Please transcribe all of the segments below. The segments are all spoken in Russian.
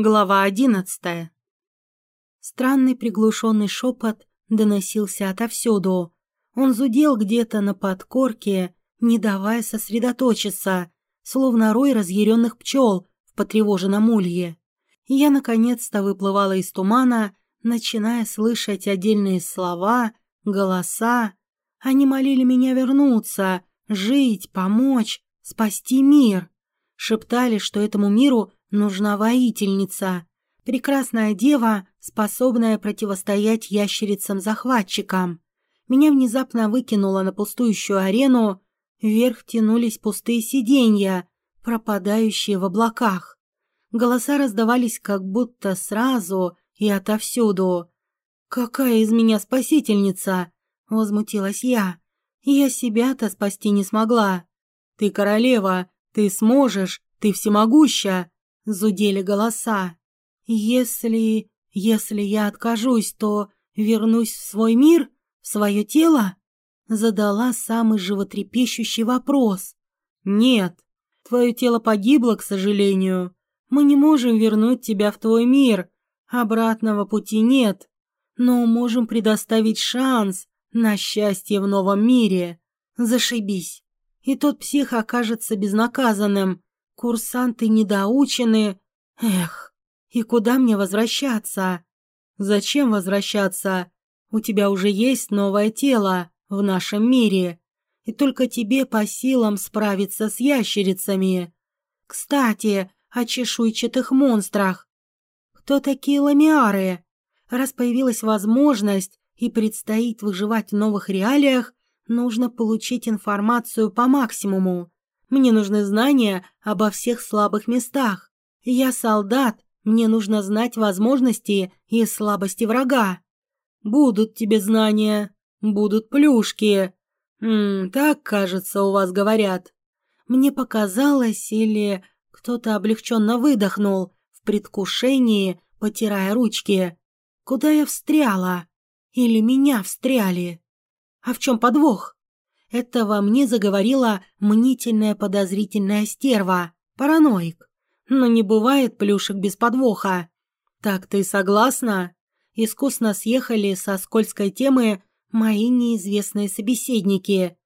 Глава одиннадцатая. Странный приглушенный шепот доносился отовсюду. Он зудел где-то на подкорке, не давая сосредоточиться, словно рой разъяренных пчел в потревоженном улье. Я наконец-то выплывала из тумана, начиная слышать отдельные слова, голоса. Они молили меня вернуться, жить, помочь, спасти мир. Шептали, что этому миру Нужна воительница, прекрасная дева, способная противостоять ящерицам-захватчикам. Меня внезапно выкинуло на пустующую арену, вверх тянулись пустые сиденья, пропадающие в облаках. Голоса раздавались как будто сразу и отовсюду. «Какая из меня спасительница?» — возмутилась я. «Я себя-то спасти не смогла». «Ты королева, ты сможешь, ты всемогуща!» Зудели голоса. «Если... если я откажусь, то вернусь в свой мир, в свое тело?» Задала самый животрепещущий вопрос. «Нет, твое тело погибло, к сожалению. Мы не можем вернуть тебя в твой мир. Обратного пути нет. Но можем предоставить шанс на счастье в новом мире. Зашибись. И тот псих окажется безнаказанным, Курсанты недоучены. Эх, и куда мне возвращаться? Зачем возвращаться? У тебя уже есть новое тело в нашем мире, и только тебе по силам справиться с ящерицами. Кстати, о чешуйчатых монстрах. Кто такие ламиары? Раз появилась возможность и предстоит выживать в новых реалиях, нужно получить информацию по максимуму. Мне нужны знания обо всех слабых местах. Я солдат, мне нужно знать возможности и слабости врага. Будут тебе знания, будут плюшки. М так, кажется, у вас говорят. Мне показалось, или кто-то облегченно выдохнул в предвкушении, потирая ручки. Куда я встряла? Или меня встряли? А в чем подвох? Это во мне заговорила мнительная подозрительная стерва, параноик. Но не бывает плюшек без подвоха. Так ты согласна? Искусно съехали со скользкой темы мои неизвестные собеседники.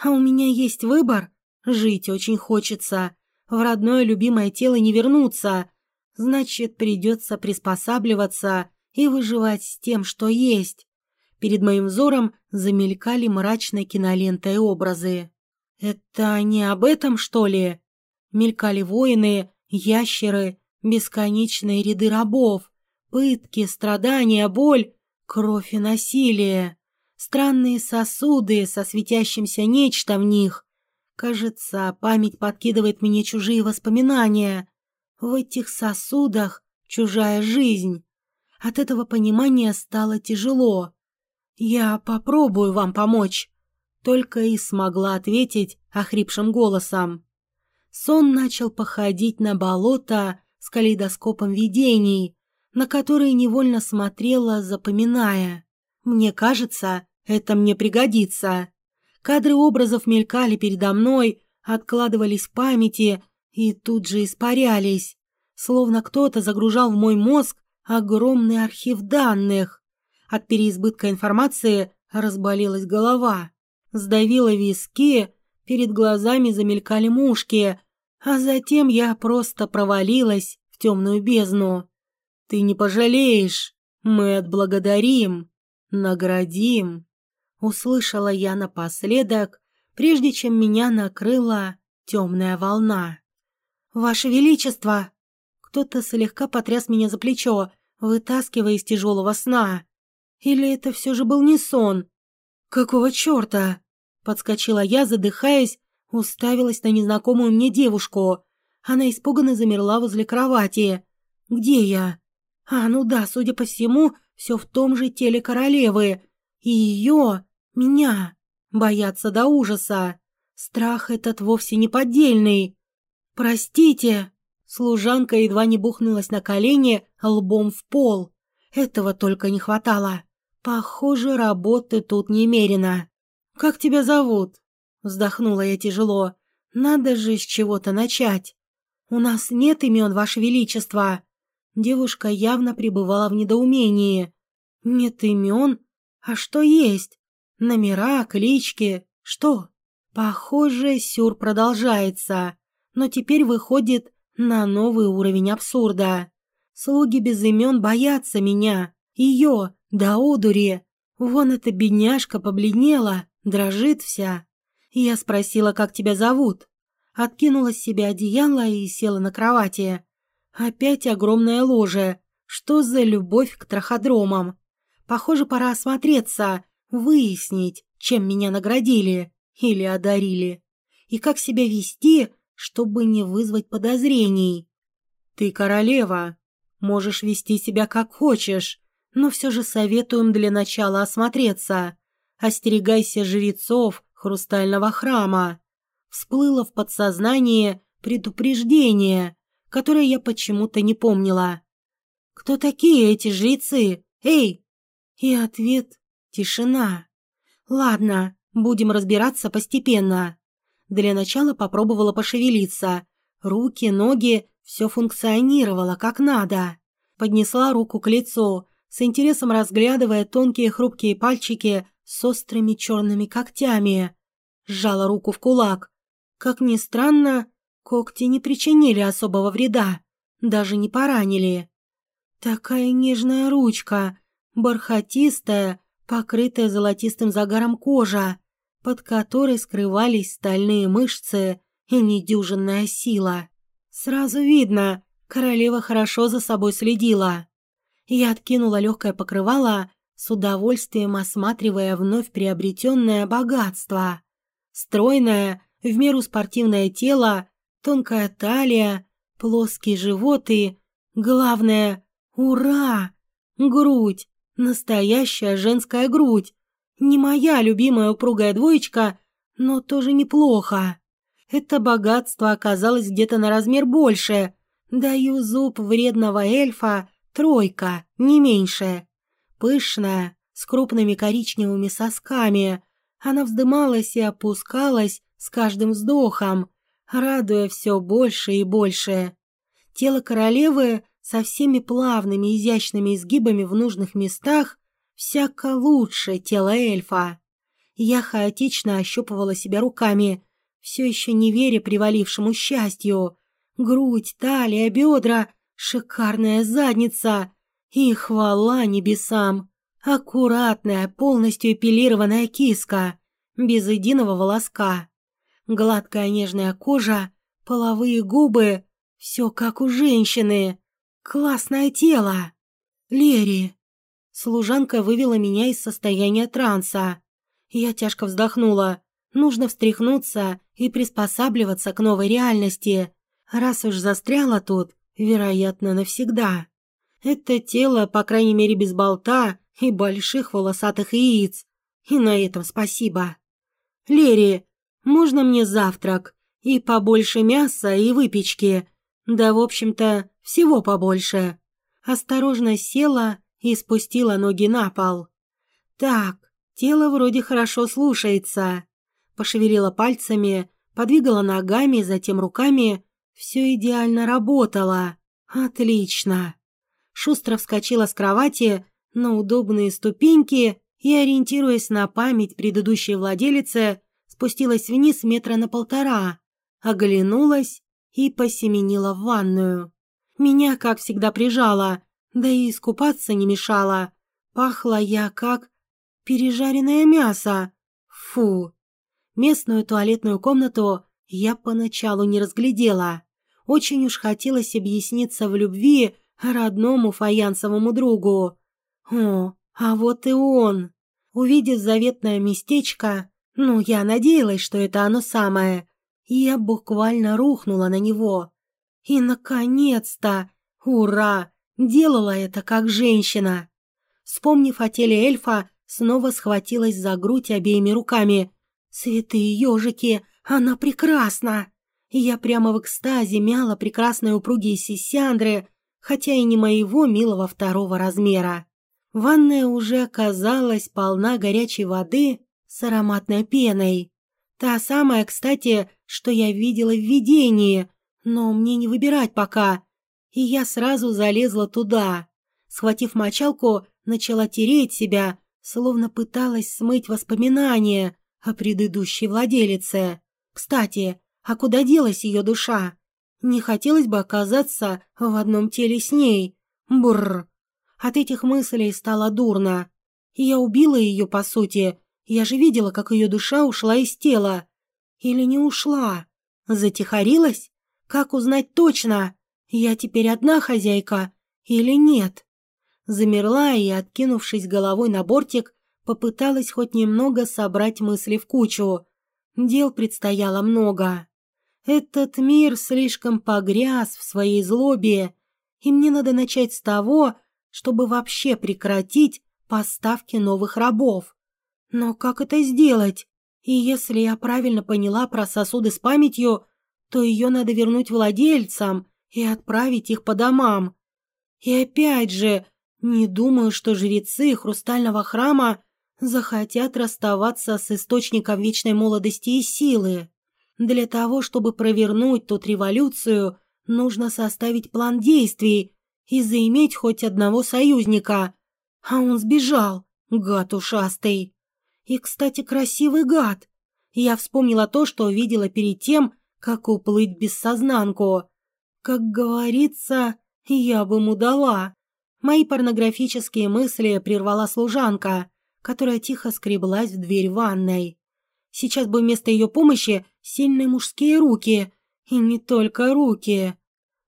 А у меня есть выбор. Жить очень хочется. В родное любимое тело не вернуться. Значит, придется приспосабливаться и выживать с тем, что есть. Перед моим взором замелькали мрачной кинолентой образы. «Это не об этом, что ли?» Мелькали воины, ящеры, бесконечные ряды рабов, пытки, страдания, боль, кровь и насилие, странные сосуды со светящимся нечто в них. Кажется, память подкидывает мне чужие воспоминания. В этих сосудах чужая жизнь. От этого понимания стало тяжело. «Я попробую вам помочь», — только и смогла ответить охрипшим голосом. Сон начал походить на болото с калейдоскопом видений, на которые невольно смотрела, запоминая. «Мне кажется, это мне пригодится». Кадры образов мелькали передо мной, откладывались в памяти и тут же испарялись, словно кто-то загружал в мой мозг огромный архив данных. От переизбытка информации разболелась голова. Сдавила виски, перед глазами замелькали мушки, а затем я просто провалилась в темную бездну. «Ты не пожалеешь, мы отблагодарим, наградим», услышала я напоследок, прежде чем меня накрыла темная волна. «Ваше Величество!» Кто-то слегка потряс меня за плечо, вытаскивая из тяжелого сна. Или это все же был не сон? Какого черта? Подскочила я, задыхаясь, уставилась на незнакомую мне девушку. Она испуганно замерла возле кровати. Где я? А, ну да, судя по всему, все в том же теле королевы. И ее, меня, боятся до ужаса. Страх этот вовсе не поддельный. Простите. Служанка едва не бухнулась на колени лбом в пол. Этого только не хватало. Похоже, работы тут немерено. Как тебя зовут? Вздохнула я тяжело. Надо же с чего-то начать. У нас нет имен, Ваше Величество. Девушка явно пребывала в недоумении. Нет имен? А что есть? Номера, клички? Что? Похоже, сюр продолжается, но теперь выходит на новый уровень абсурда. Слуги без имен боятся меня, ее, да одури. Вон эта бедняжка побледнела, дрожит вся. Я спросила, как тебя зовут. Откинула с себя одеяло и села на кровати. Опять огромное ложе. Что за любовь к траходромам? Похоже, пора осмотреться, выяснить, чем меня наградили или одарили. И как себя вести, чтобы не вызвать подозрений. Ты королева, можешь вести себя как хочешь, но все же советуем для начала осмотреться. Остерегайся жрецов хрустального храма. Всплыло в подсознание предупреждение, которое я почему-то не помнила. «Кто такие эти жрецы? Эй!» И ответ — тишина. «Ладно, будем разбираться постепенно». Для начала попробовала пошевелиться. Руки, ноги, все функционировало как надо. Поднесла руку к лицу, с интересом разглядывая тонкие хрупкие пальчики с острыми черными когтями. Сжала руку в кулак. Как ни странно, когти не причинили особого вреда, даже не поранили. Такая нежная ручка, бархатистая, покрытая золотистым загаром кожа, под которой скрывались стальные мышцы и недюжинная сила. Сразу видно, королева хорошо за собой следила. Я откинула легкое покрывало, с удовольствием осматривая вновь приобретенное богатство. Стройное, в меру спортивное тело, тонкая талия, плоский живот и, главное, ура! Грудь, настоящая женская грудь. Не моя любимая упругая двоечка, но тоже неплохо. Это богатство оказалось где-то на размер больше. Даю зуб вредного эльфа Тройка, не меньше. Пышная, с крупными коричневыми сосками. Она вздымалась и опускалась с каждым вздохом, радуя все больше и больше. Тело королевы со всеми плавными изящными изгибами в нужных местах всяко лучше тела эльфа. Я хаотично ощупывала себя руками, все еще не веря привалившему счастью. Грудь, талия, бедра Шикарная задница! И хвала небесам! Аккуратная, полностью эпилированная киска, без единого волоска. Гладкая нежная кожа, половые губы, все как у женщины. Классное тело. Лери. Служанка вывела меня из состояния транса. Я тяжко вздохнула. Нужно встряхнуться и приспосабливаться к новой реальности. Раз уж застряла тут, Вероятно, навсегда. Это тело, по крайней мере, без болта и больших волосатых яиц. И на этом спасибо. Лери, можно мне завтрак? И побольше мяса и выпечки. Да, в общем-то, всего побольше. Осторожно села и спустила ноги на пол. Так, тело вроде хорошо слушается. Пошевелила пальцами, подвигала ногами, затем руками все идеально работало. Отлично. Шустро вскочила с кровати на удобные ступеньки и, ориентируясь на память предыдущей владелицы, спустилась вниз метра на полтора, оглянулась и посеменила в ванную. Меня, как всегда, прижала, да и искупаться не мешала. Пахла я как пережаренное мясо. Фу. Местную туалетную комнату я поначалу не разглядела. Очень уж хотелось объясниться в любви родному фаянсовому другу. О, а вот и он. Увидев заветное местечко, ну, я надеялась, что это оно самое, я буквально рухнула на него. И, наконец-то, ура, делала это как женщина. Вспомнив о теле эльфа, снова схватилась за грудь обеими руками. «Святые ежики, она прекрасна!» Я прямо в экстазе мяла прекрасные упругие сисяндры, хотя и не моего милого второго размера. Ванная уже оказалась полна горячей воды с ароматной пеной. Та самая, кстати, что я видела в видении, но мне не выбирать пока. и я сразу залезла туда. Схватив мочалку, начала тереть себя, словно пыталась смыть воспоминания о предыдущей владелице. Кстати, а куда делась ее душа? Не хотелось бы оказаться в одном теле с ней. Бррр. От этих мыслей стало дурно. Я убила ее, по сути. Я же видела, как ее душа ушла из тела. Или не ушла? Затихарилась? Как узнать точно? Я теперь одна хозяйка или нет? Замерла и, откинувшись головой на бортик, попыталась хоть немного собрать мысли в кучу. Дел предстояло много. Этот мир слишком погряз в своей злобе, и мне надо начать с того, чтобы вообще прекратить поставки новых рабов. Но как это сделать? И если я правильно поняла про сосуды с памятью, то ее надо вернуть владельцам и отправить их по домам. И опять же, не думаю, что жрецы хрустального храма захотят расставаться с источником вечной молодости и силы. Для того, чтобы провернуть тут революцию, нужно составить план действий и заиметь хоть одного союзника. А он сбежал, гад ушастый. И, кстати, красивый гад. Я вспомнила то, что видела перед тем, как уплыть без сознанку. Как говорится, я бы ему дала. Мои порнографические мысли прервала служанка, которая тихо скреблась в дверь ванной. Сейчас бы вместо ее помощи сильные мужские руки. И не только руки.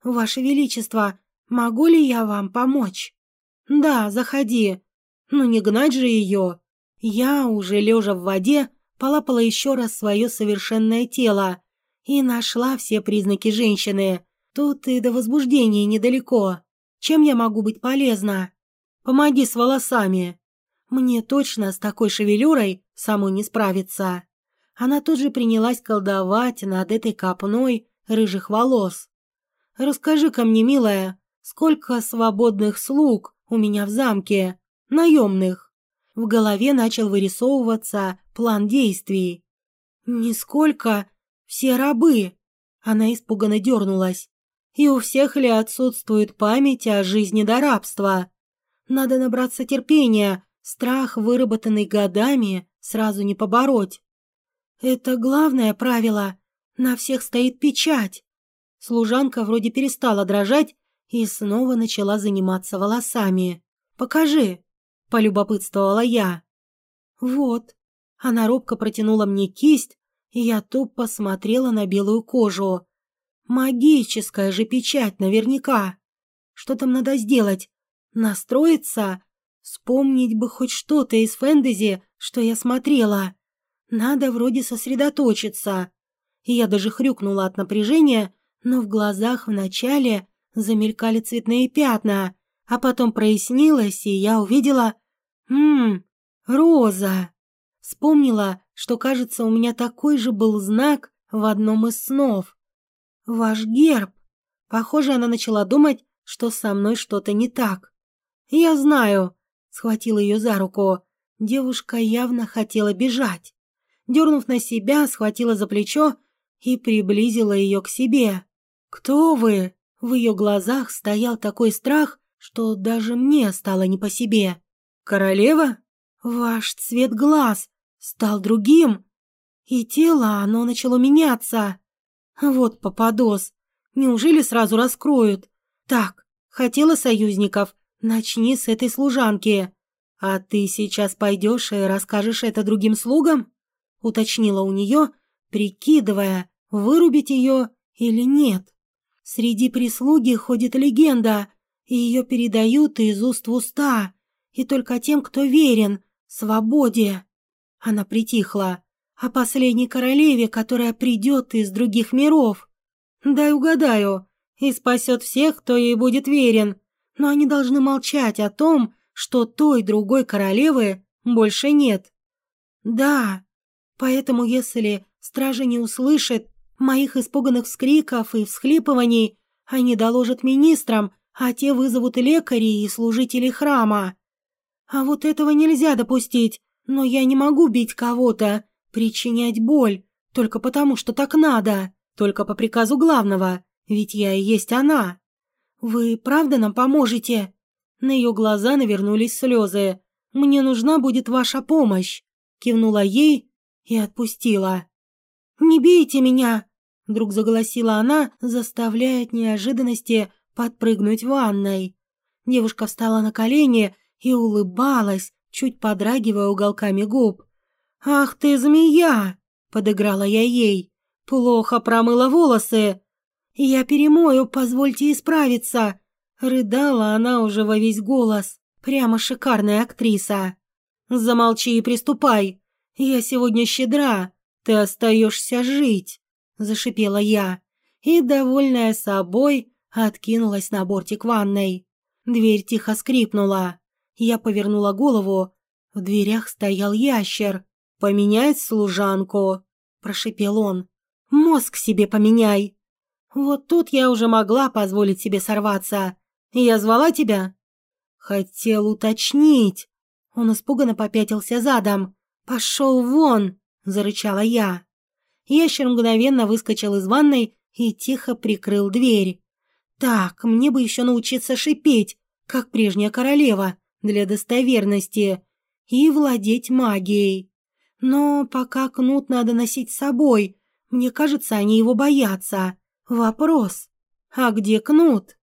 Ваше Величество, могу ли я вам помочь? Да, заходи. Ну не гнать же ее. Я, уже лежа в воде, полапала еще раз свое совершенное тело и нашла все признаки женщины. Тут и до возбуждения недалеко. Чем я могу быть полезна? Помоги с волосами. Мне точно с такой шевелюрой самой не справиться она тут же принялась колдовать над этой копной рыжих волос. «Расскажи-ка мне, милая, сколько свободных слуг у меня в замке? Наемных?» В голове начал вырисовываться план действий. «Нисколько. Все рабы!» Она испуганно дернулась. «И у всех ли отсутствует память о жизни до рабства? Надо набраться терпения, страх, выработанный годами, сразу не побороть. «Это главное правило. На всех стоит печать». Служанка вроде перестала дрожать и снова начала заниматься волосами. «Покажи», — полюбопытствовала я. «Вот». Она робко протянула мне кисть, и я тупо смотрела на белую кожу. «Магическая же печать наверняка. Что там надо сделать? Настроиться? Вспомнить бы хоть что-то из фэнтези, что я смотрела. Надо вроде сосредоточиться. Я даже хрюкнула от напряжения, но в глазах вначале замелькали цветные пятна, а потом прояснилось, и я увидела... Ммм, роза. Вспомнила, что, кажется, у меня такой же был знак в одном из снов. Ваш герб. Похоже, она начала думать, что со мной что-то не так. Я знаю, схватила ее за руку. Девушка явно хотела бежать дернув на себя, схватила за плечо и приблизила ее к себе. «Кто вы?» В ее глазах стоял такой страх, что даже мне стало не по себе. «Королева?» «Ваш цвет глаз стал другим, и тело оно начало меняться. Вот попадос. Неужели сразу раскроют? Так, хотела союзников, начни с этой служанки. А ты сейчас пойдешь и расскажешь это другим слугам?» Уточнила у нее, прикидывая, вырубить ее или нет. Среди прислуги ходит легенда, и ее передают из уст в уста, и только тем, кто верен, свободе. Она притихла. О последней королеве, которая придет из других миров. Дай угадаю, и спасет всех, кто ей будет верен. Но они должны молчать о том, что той другой королевы больше нет. Да, Поэтому, если стражи не услышат моих испуганных вскриков и всхлипываний, они доложат министрам, а те вызовут лекарей и служителей храма. А вот этого нельзя допустить, но я не могу бить кого-то, причинять боль, только потому, что так надо, только по приказу главного, ведь я и есть она. «Вы правда нам поможете?» На ее глаза навернулись слезы. «Мне нужна будет ваша помощь», — кивнула ей и отпустила. «Не бейте меня!» — вдруг заголосила она, заставляя от неожиданности подпрыгнуть в ванной. Девушка встала на колени и улыбалась, чуть подрагивая уголками губ. «Ах ты, змея!» — подыграла я ей. «Плохо промыла волосы. Я перемою, позвольте исправиться!» Рыдала она уже во весь голос. Прямо шикарная актриса. «Замолчи и приступай. Я сегодня щедра. Ты остаешься жить», — зашипела я. И, довольная собой, откинулась на бортик ванной. Дверь тихо скрипнула. Я повернула голову. В дверях стоял ящер. «Поменять служанку», — прошипел он. «Мозг себе поменяй». Вот тут я уже могла позволить себе сорваться. Я звала тебя?» «Хотел уточнить». Он испуганно попятился задом. «Пошел вон!» – зарычала я. Ящер мгновенно выскочил из ванной и тихо прикрыл дверь. «Так, мне бы еще научиться шипеть, как прежняя королева, для достоверности, и владеть магией. Но пока кнут надо носить с собой. Мне кажется, они его боятся. Вопрос, а где кнут?»